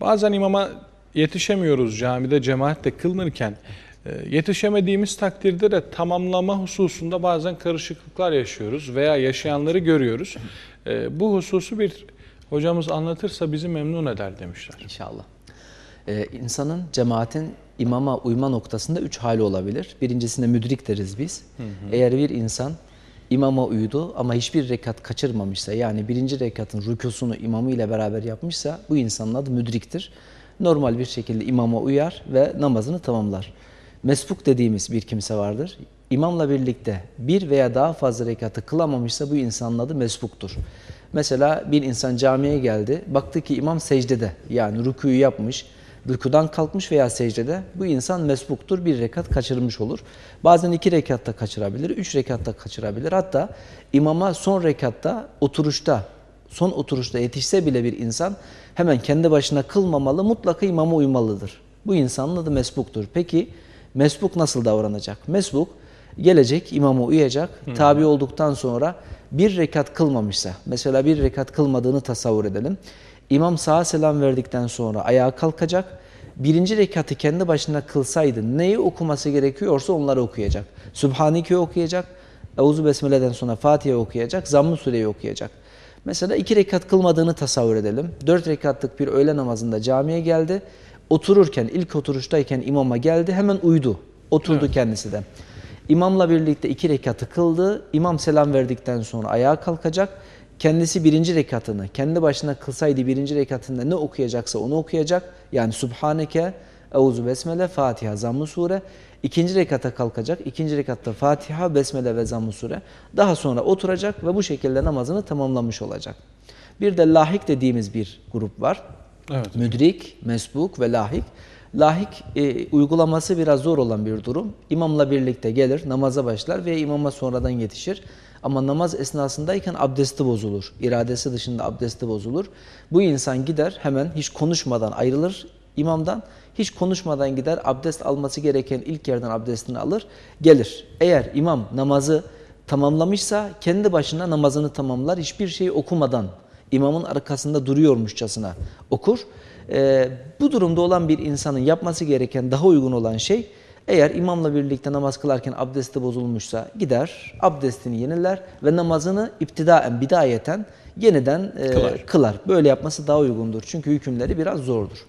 Bazen imama yetişemiyoruz camide cemaatle kılınırken. E, Yetişemediğimiz takdirde de tamamlama hususunda bazen karışıklıklar yaşıyoruz veya yaşayanları görüyoruz. E, Bu hususu bir hocamız anlatırsa bizi memnun eder demişler. İnşallah. Ee, insanın, cemaatin imama uyma noktasında üç hali olabilir. Birincisinde müdrik deriz biz. Eğer bir insan imama uydu ama hiçbir rekat kaçırmamışsa yani birinci rekatın rükûsunu imamı ile beraber yapmışsa bu insanın adı müdriktir. Normal bir şekilde imama uyar ve namazını tamamlar. Mesbuk dediğimiz bir kimse vardır. İmamla birlikte bir veya daha fazla rekatı kılamamışsa bu insanın adı mesbuktur. Mesela bir insan camiye geldi, baktı ki imam secdede yani rükûyu yapmış, rükudan kalkmış veya secdede bu insan mesbuktur, bir rekat kaçırmış olur. Bazen iki rekatta kaçırabilir, üç rekatta kaçırabilir. Hatta imama son rekatta, oturuşta, son oturuşta yetişse bile bir insan hemen kendi başına kılmamalı, mutlaka imama uymalıdır. Bu insanın adı mesbuktur. Peki mesbuk nasıl davranacak? Mesbuk gelecek, imama uyacak, tabi olduktan sonra bir rekat kılmamışsa, mesela bir rekat kılmadığını tasavvur edelim. İmam sağa selam verdikten sonra ayağa kalkacak. Birinci rekatı kendi başına kılsaydı neyi okuması gerekiyorsa onları okuyacak. Sübhaneke okuyacak. Euzu Besmele'den sonra Fatiha okuyacak. Zamm-ı Sure'yi okuyacak. Mesela iki rekat kılmadığını tasavvur edelim. Dört rekatlık bir öğle namazında camiye geldi. Otururken, ilk oturuştayken imama geldi. Hemen uydu. Oturdu Evet. kendisi de. İmamla birlikte iki rekatı kıldı. İmam selam verdikten sonra ayağa kalkacak. Kendisi birinci rekatını, kendi başına kılsaydı birinci rekatında ne okuyacaksa onu okuyacak. Yani Subhaneke, Euzu Besmele, Fatiha, Zamm-ı Sure. İkinci rekata kalkacak. İkinci rekatta Fatiha, Besmele ve Zamm-ı Sure. Daha sonra oturacak ve bu şekilde namazını tamamlamış olacak. Bir de lahik dediğimiz bir grup var. Evet. Müdrik, mesbuk ve lahik. Lahik e, uygulaması biraz zor olan bir durum. İmamla birlikte gelir, namaza başlar ve imama sonradan yetişir. Ama namaz esnasındayken abdesti bozulur. İradesi dışında abdesti bozulur. Bu insan gider hemen hiç konuşmadan ayrılır imamdan. Hiç konuşmadan gider abdest alması gereken ilk yerden abdestini alır, gelir. Eğer imam namazı tamamlamışsa kendi başına namazını tamamlar. Hiçbir şey okumadan imamın arkasında duruyormuşçasına okur. Ee, bu durumda olan bir insanın yapması gereken daha uygun olan şey eğer imamla birlikte namaz kılarken abdesti bozulmuşsa gider abdestini yeniler ve namazını iptidaen bidayeten yeniden e, Kılar. kılar. Böyle yapması daha uygundur. Çünkü hükümleri biraz zordur.